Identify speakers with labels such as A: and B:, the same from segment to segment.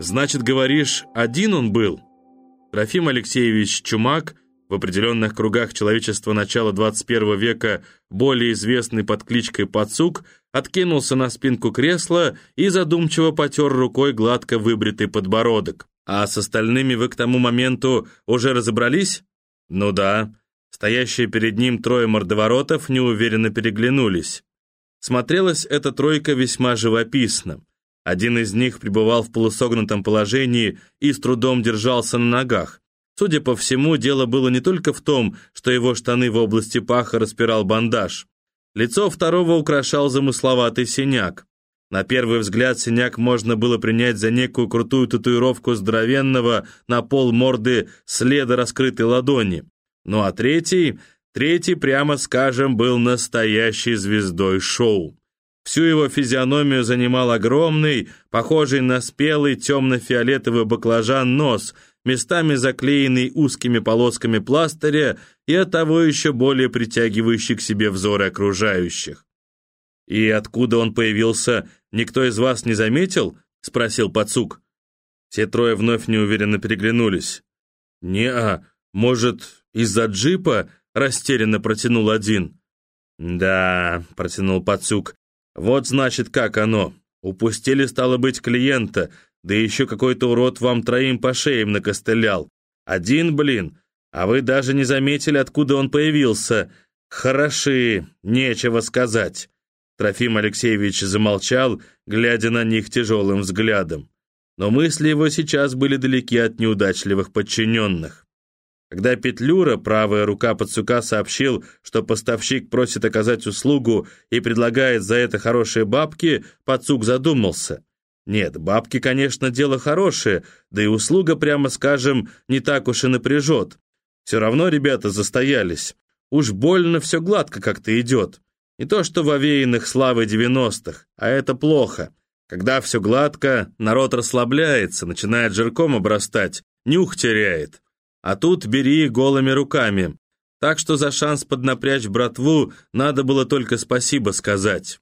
A: «Значит, говоришь, один он был?» Трофим Алексеевич Чумак, в определенных кругах человечества начала 21 века более известный под кличкой Пацук, откинулся на спинку кресла и задумчиво потер рукой гладко выбритый подбородок. «А с остальными вы к тому моменту уже разобрались?» «Ну да». Стоящие перед ним трое мордоворотов неуверенно переглянулись. Смотрелась эта тройка весьма живописно. Один из них пребывал в полусогнутом положении и с трудом держался на ногах. Судя по всему, дело было не только в том, что его штаны в области паха распирал бандаж. Лицо второго украшал замысловатый синяк. На первый взгляд синяк можно было принять за некую крутую татуировку здоровенного на пол морды следа раскрытой ладони. Ну а третий, третий, прямо скажем, был настоящей звездой шоу. Всю его физиономию занимал огромный, похожий на спелый темно-фиолетовый баклажан нос, местами заклеенный узкими полосками пластыря и оттого еще более притягивающий к себе взоры окружающих. «И откуда он появился, никто из вас не заметил?» — спросил Пацук. Все трое вновь неуверенно переглянулись. «Не-а, может, из-за джипа?» — растерянно протянул один. «Да», — протянул Пацук, — «вот значит, как оно. Упустили, стало быть, клиента, да еще какой-то урод вам троим по шеям накостылял. Один, блин, а вы даже не заметили, откуда он появился. Хороши, нечего сказать». Трофим Алексеевич замолчал, глядя на них тяжелым взглядом. Но мысли его сейчас были далеки от неудачливых подчиненных. Когда Петлюра, правая рука Пацука, сообщил, что поставщик просит оказать услугу и предлагает за это хорошие бабки, Пацук задумался. Нет, бабки, конечно, дело хорошее, да и услуга, прямо скажем, не так уж и напряжет. Все равно ребята застоялись. Уж больно все гладко как-то идет. Не то что в овеянных славой девяностых, а это плохо. Когда все гладко, народ расслабляется, начинает жирком обрастать, нюх теряет. А тут бери голыми руками. Так что за шанс поднапрячь братву надо было только спасибо сказать.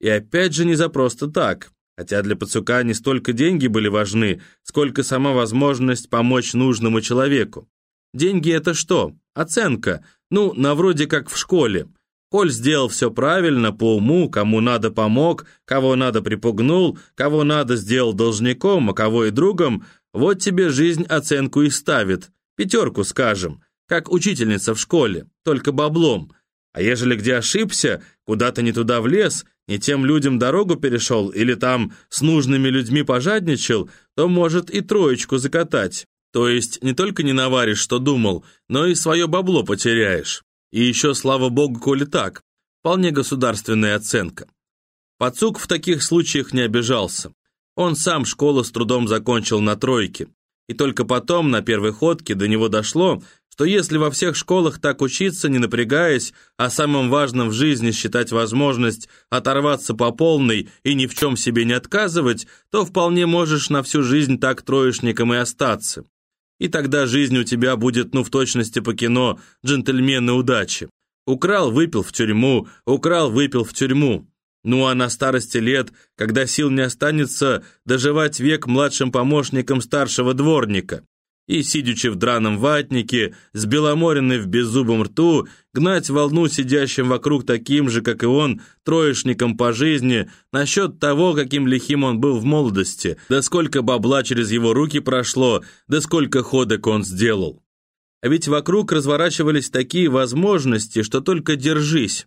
A: И опять же не за просто так. Хотя для пацука не столько деньги были важны, сколько сама возможность помочь нужному человеку. Деньги это что? Оценка. Ну, на вроде как в школе. Коль сделал все правильно, по уму, кому надо помог, кого надо припугнул, кого надо сделал должником, а кого и другом, вот тебе жизнь оценку и ставит. Пятерку, скажем, как учительница в школе, только баблом. А ежели где ошибся, куда-то не туда влез, не тем людям дорогу перешел или там с нужными людьми пожадничал, то может и троечку закатать. То есть не только не наваришь, что думал, но и свое бабло потеряешь. И еще, слава богу, коли так, вполне государственная оценка. Пацук в таких случаях не обижался. Он сам школу с трудом закончил на тройке. И только потом, на первой ходке, до него дошло, что если во всех школах так учиться, не напрягаясь, а самым важным в жизни считать возможность оторваться по полной и ни в чем себе не отказывать, то вполне можешь на всю жизнь так троечником и остаться. И тогда жизнь у тебя будет, ну, в точности по кино «Джентльмены удачи». Украл, выпил в тюрьму, украл, выпил в тюрьму. Ну а на старости лет, когда сил не останется, доживать век младшим помощником старшего дворника. И, сидячи в драном ватнике, с беломоренной в беззубом рту, гнать волну сидящим вокруг таким же, как и он, троечником по жизни, насчет того, каким лихим он был в молодости, да сколько бабла через его руки прошло, да сколько ходок он сделал. А ведь вокруг разворачивались такие возможности, что только держись.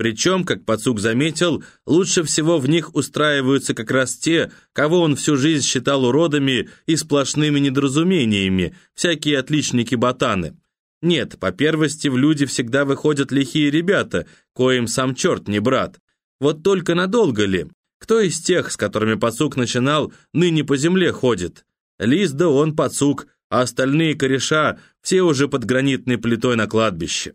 A: Причем, как Пацук заметил, лучше всего в них устраиваются как раз те, кого он всю жизнь считал уродами и сплошными недоразумениями, всякие отличники-ботаны. Нет, по первости в люди всегда выходят лихие ребята, коим сам черт не брат. Вот только надолго ли? Кто из тех, с которыми Пацук начинал, ныне по земле ходит? Лис да он Пацук, а остальные кореша все уже под гранитной плитой на кладбище.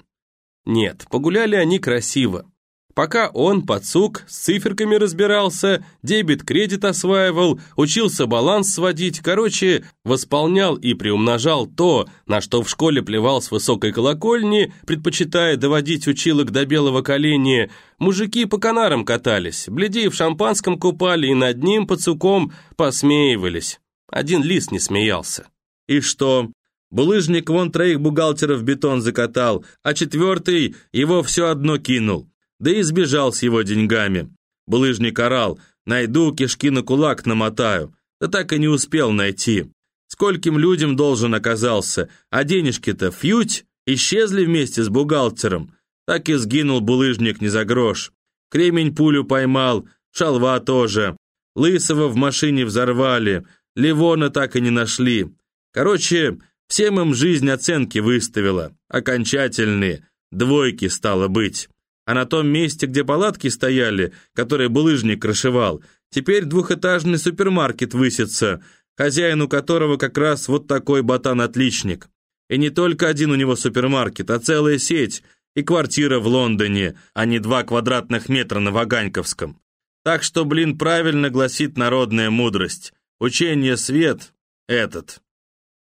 B: Нет, погуляли они красиво. Пока он, пацук, с циферками разбирался, дебет-кредит осваивал, учился баланс сводить, короче, восполнял и приумножал то, на что в школе плевал с высокой колокольни, предпочитая доводить училок до белого коленя, мужики по канарам катались, бледи в шампанском купали и над ним, пацуком, посмеивались. Один лис не смеялся.
A: И что? Булыжник вон троих бухгалтеров бетон закатал, а четвертый его все одно кинул. Да и сбежал с его деньгами. Булыжник орал, найду, кишки на кулак намотаю. Да так и не успел найти. Скольким людям должен оказался, а денежки-то фьють, исчезли вместе с бухгалтером. Так и сгинул булыжник не за грош. Кремень пулю поймал, шалва тоже. Лысого в машине взорвали, Ливона так и не нашли. Короче, всем им жизнь оценки выставила. Окончательные. Двойки стало быть. А на том месте, где палатки стояли, которые булыжник крышевал, теперь двухэтажный супермаркет высится, хозяину которого как раз вот такой ботан-отличник. И не только один у него супермаркет, а целая сеть, и квартира в Лондоне, а не два квадратных метра на Ваганьковском. Так что, блин, правильно гласит народная мудрость. Учение свет этот.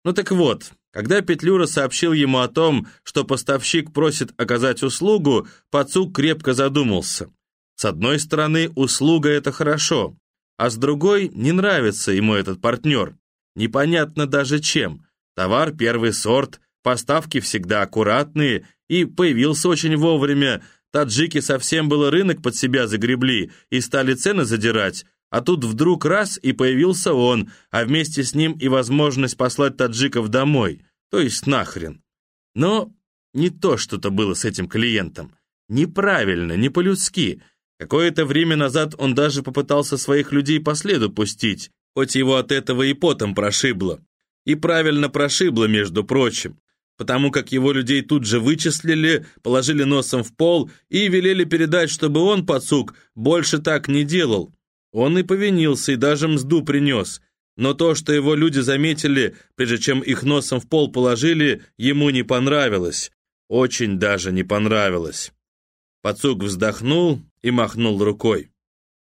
A: Ну так вот, когда Петлюра сообщил ему о том, что поставщик просит оказать услугу, Пацук крепко задумался. С одной стороны, услуга — это хорошо, а с другой, не нравится ему этот партнер. Непонятно даже чем. Товар первый сорт, поставки всегда аккуратные, и появился очень вовремя, Таджики совсем было рынок под себя загребли и стали цены задирать, а тут вдруг раз и появился он, а вместе с ним и возможность послать таджиков домой, то есть нахрен. Но не то что-то было с этим клиентом. Неправильно, не по-людски. Какое-то время назад он даже попытался своих людей по следу пустить, хоть его от этого и потом прошибло. И правильно прошибло, между прочим потому как его людей тут же вычислили, положили носом в пол и велели передать, чтобы он, пацук, больше так не делал. Он и повинился, и даже мзду принес. Но то, что его люди заметили, прежде чем их носом в пол положили, ему не понравилось. Очень даже не понравилось. Пацук вздохнул и махнул рукой.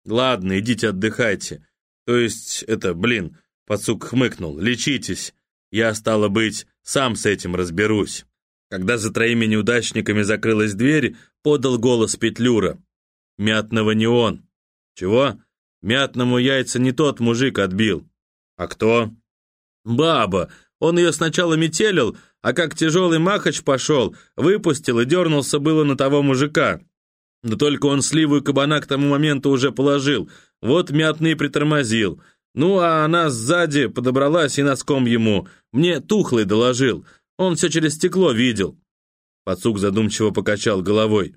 A: «Ладно, идите отдыхайте. То есть, это, блин...» Пацук хмыкнул. «Лечитесь. Я, стало быть, сам с этим разберусь. Когда за троими неудачниками закрылась дверь, подал голос Петлюра. Мятного не он. Чего? Мятному яйца не тот мужик отбил. А кто? Баба. Он ее сначала метелил, а как тяжелый махач пошел, выпустил и дернулся было на того мужика. Да только он сливу и кабана к тому моменту уже положил. Вот мятный притормозил. Ну, а она сзади подобралась и носком ему. Мне тухлый доложил. Он все через стекло видел. Пацук задумчиво покачал головой.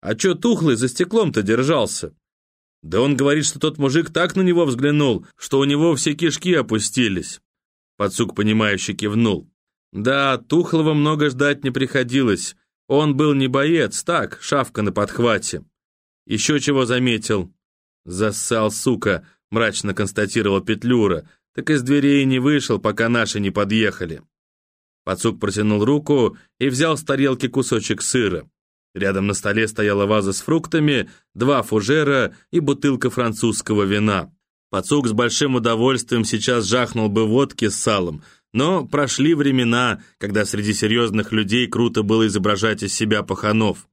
A: А чё тухлый за стеклом-то держался? Да он говорит, что тот мужик так на него взглянул, что у него все кишки опустились. Пацук, понимающе кивнул. Да, тухлого много ждать не приходилось. Он был не боец, так, шавка на подхвате. Еще чего заметил. Зассал, сука, мрачно констатировал Петлюра, так из дверей не вышел, пока наши не подъехали. Пацук протянул руку и взял с тарелки кусочек сыра. Рядом на столе стояла ваза с фруктами, два фужера и бутылка французского вина. Пацук с большим удовольствием сейчас жахнул бы водки с салом, но прошли времена, когда среди серьезных людей круто было изображать из себя паханов.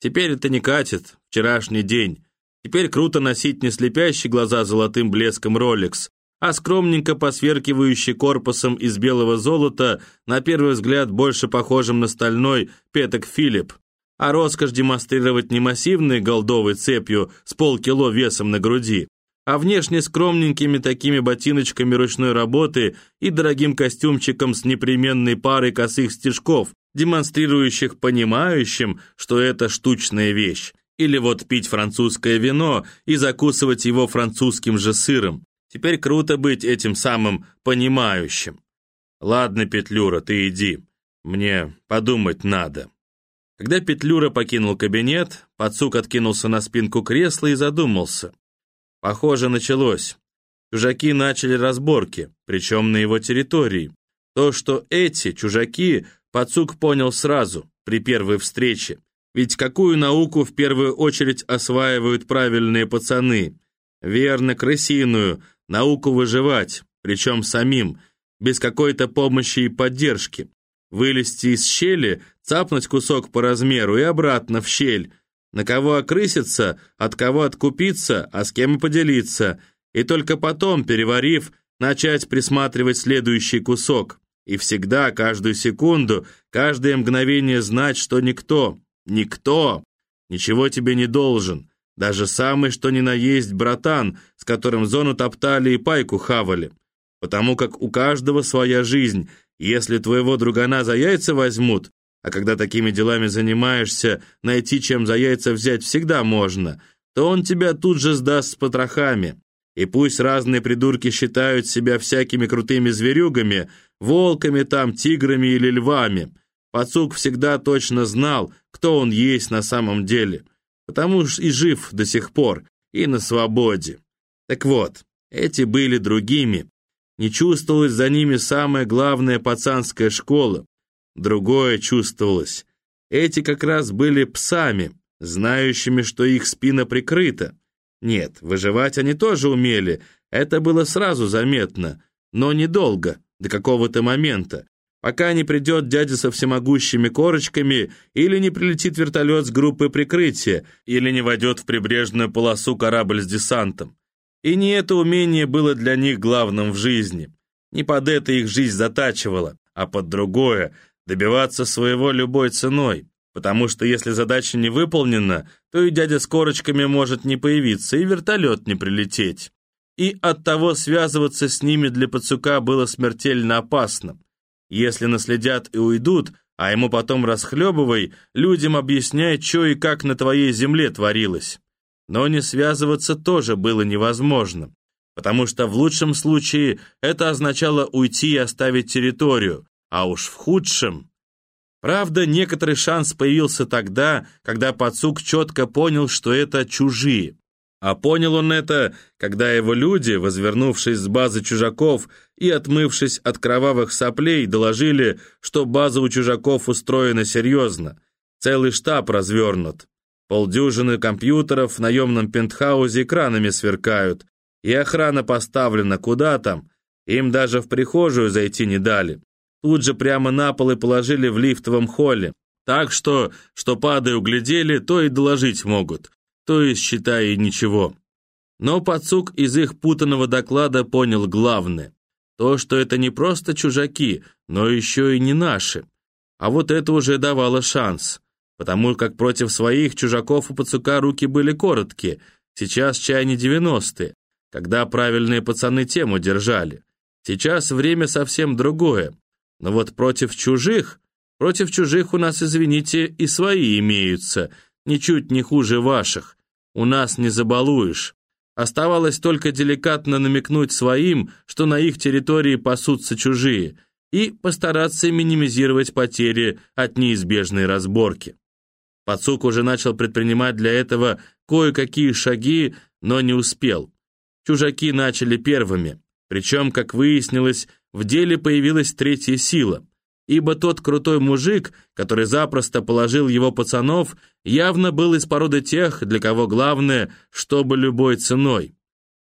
A: Теперь это не катит, вчерашний день. Теперь круто носить не слепящий глаза золотым блеском Rolex, а скромненько посверкивающий корпусом из белого золота, на первый взгляд больше похожим на стальной петок Филипп, а роскошь демонстрировать не массивной голдовой цепью с полкило весом на груди, а внешне скромненькими такими ботиночками ручной работы и дорогим костюмчиком с непременной парой косых стежков, демонстрирующих понимающим, что это штучная вещь. Или вот пить французское вино и закусывать его французским же сыром. Теперь круто быть этим самым понимающим. Ладно, Петлюра, ты иди. Мне подумать надо. Когда Петлюра покинул кабинет, Пацук откинулся на спинку кресла и задумался. Похоже, началось. Чужаки начали разборки, причем на его территории. То, что эти чужаки, Пацук понял сразу, при первой встрече. Ведь какую науку в первую очередь осваивают правильные пацаны? Верно, крысиную, науку выживать, причем самим, без какой-то помощи и поддержки. Вылезти из щели, цапнуть кусок по размеру и обратно в щель. На кого окрыситься, от кого откупиться, а с кем и поделиться. И только потом, переварив, начать присматривать следующий кусок. И всегда, каждую секунду, каждое мгновение знать, что никто, никто, ничего тебе не должен. Даже самый, что ни на есть, братан, с которым зону топтали и пайку хавали. Потому как у каждого своя жизнь. Если твоего другана за яйца возьмут, а когда такими делами занимаешься, найти чем за яйца взять всегда можно, то он тебя тут же сдаст с потрохами. И пусть разные придурки считают себя всякими крутыми зверюгами, волками там, тиграми или львами, Пацук всегда точно знал, кто он есть на самом деле, потому что и жив до сих пор, и на свободе. Так вот, эти были другими. Не чувствовалась за ними самая главная пацанская школа. Другое чувствовалось. Эти как раз были псами, знающими, что их спина прикрыта. Нет, выживать они тоже умели, это было сразу заметно, но недолго, до какого-то момента, пока не придет дядя со всемогущими корочками или не прилетит вертолет с группой прикрытия, или не войдет в прибрежную полосу корабль с десантом. И не это умение было для них главным в жизни. Не под это их жизнь затачивала, а под другое — добиваться своего любой ценой. Потому что если задача не выполнена, то и дядя с корочками может не появиться, и вертолет не прилететь. И оттого связываться с ними для пацука было смертельно опасно. Если наследят и уйдут, а ему потом расхлебывай, людям объясняй, что и как на твоей земле творилось. Но не связываться тоже было невозможно, потому что в лучшем случае это означало уйти и оставить территорию, а уж в худшем... Правда, некоторый шанс появился тогда, когда Пацук четко понял, что это чужие. А понял он это, когда его люди, возвернувшись с базы чужаков и отмывшись от кровавых соплей, доложили, что база у чужаков устроена серьезно. Целый штаб развернут. Полдюжины компьютеров в наемном пентхаузе экранами сверкают. И охрана поставлена куда там. Им даже в прихожую зайти не дали. Тут же прямо на пол и положили в лифтовом холле. Так что, что падая углядели, то и доложить могут то есть, считай, ничего. Но Пацук из их путанного доклада понял главное. То, что это не просто чужаки, но еще и не наши. А вот это уже давало шанс. Потому как против своих чужаков у Пацука руки были короткие. Сейчас чай не девяностые, когда правильные пацаны тему держали. Сейчас время совсем другое. Но вот против чужих... Против чужих у нас, извините, и свои имеются, ничуть не хуже ваших. У нас не забалуешь. Оставалось только деликатно намекнуть своим, что на их территории пасутся чужие, и постараться минимизировать потери от неизбежной разборки. Пацук уже начал предпринимать для этого кое-какие шаги, но не успел. Чужаки начали первыми, причем, как выяснилось, в деле появилась третья сила ибо тот крутой мужик, который запросто положил его пацанов, явно был из породы тех, для кого главное, чтобы любой ценой.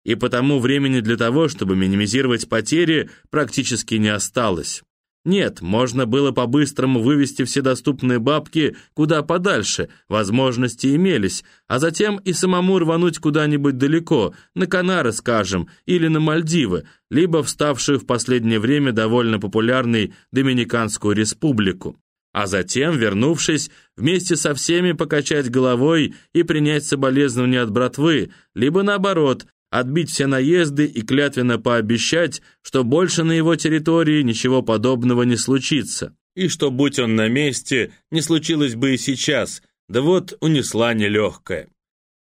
A: И потому времени для того, чтобы минимизировать потери, практически не осталось. Нет, можно было по-быстрому вывести все доступные бабки куда подальше, возможности имелись, а затем и самому рвануть куда-нибудь далеко, на Канары, скажем, или на Мальдивы, либо вставшую в последнее время довольно популярной Доминиканскую республику. А затем, вернувшись, вместе со всеми покачать головой и принять соболезнования от братвы, либо наоборот, отбить все наезды и клятвенно пообещать, что больше на его территории ничего подобного не случится. И что, будь он на месте, не случилось бы и сейчас, да вот унесла нелегкая.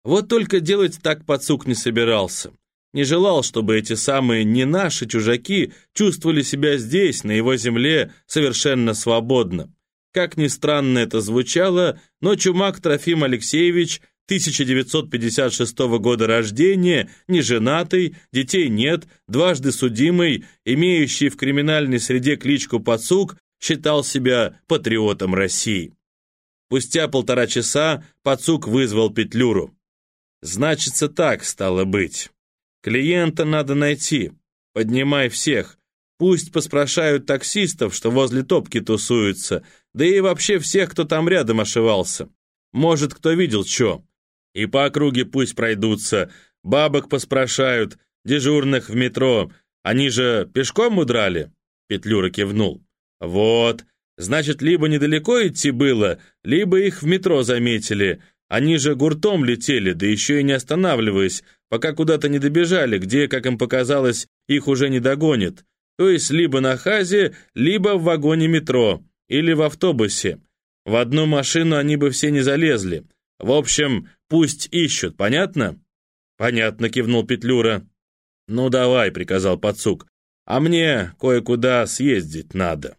A: Вот только делать так пацук не собирался. Не желал, чтобы эти самые не наши чужаки чувствовали себя здесь, на его земле, совершенно свободно. Как ни странно это звучало, но Чумак Трофим Алексеевич 1956 года рождения, неженатый, детей нет, дважды судимый, имеющий в криминальной среде кличку Пацук, считал себя патриотом России. Спустя полтора часа Пацук вызвал Петлюру. «Значится так, стало быть. Клиента надо найти. Поднимай всех. Пусть поспрашают таксистов, что возле топки тусуются, да и вообще всех, кто там рядом ошивался. Может, кто видел что. И по округе пусть пройдутся, бабок поспрашают, дежурных в метро, Они же пешком удрали?» Петлюра кивнул. «Вот, значит, либо недалеко идти было, либо их в метро заметили. Они же гуртом летели, да еще и не останавливаясь, пока куда-то не добежали, где, как им показалось, их уже не догонят. То есть либо на хазе, либо в вагоне метро, или в автобусе. В одну машину они бы все не залезли. В общем, пусть ищут, понятно?» «Понятно», — кивнул Петлюра. «Ну давай», — приказал Пацук. «А мне кое-куда съездить надо».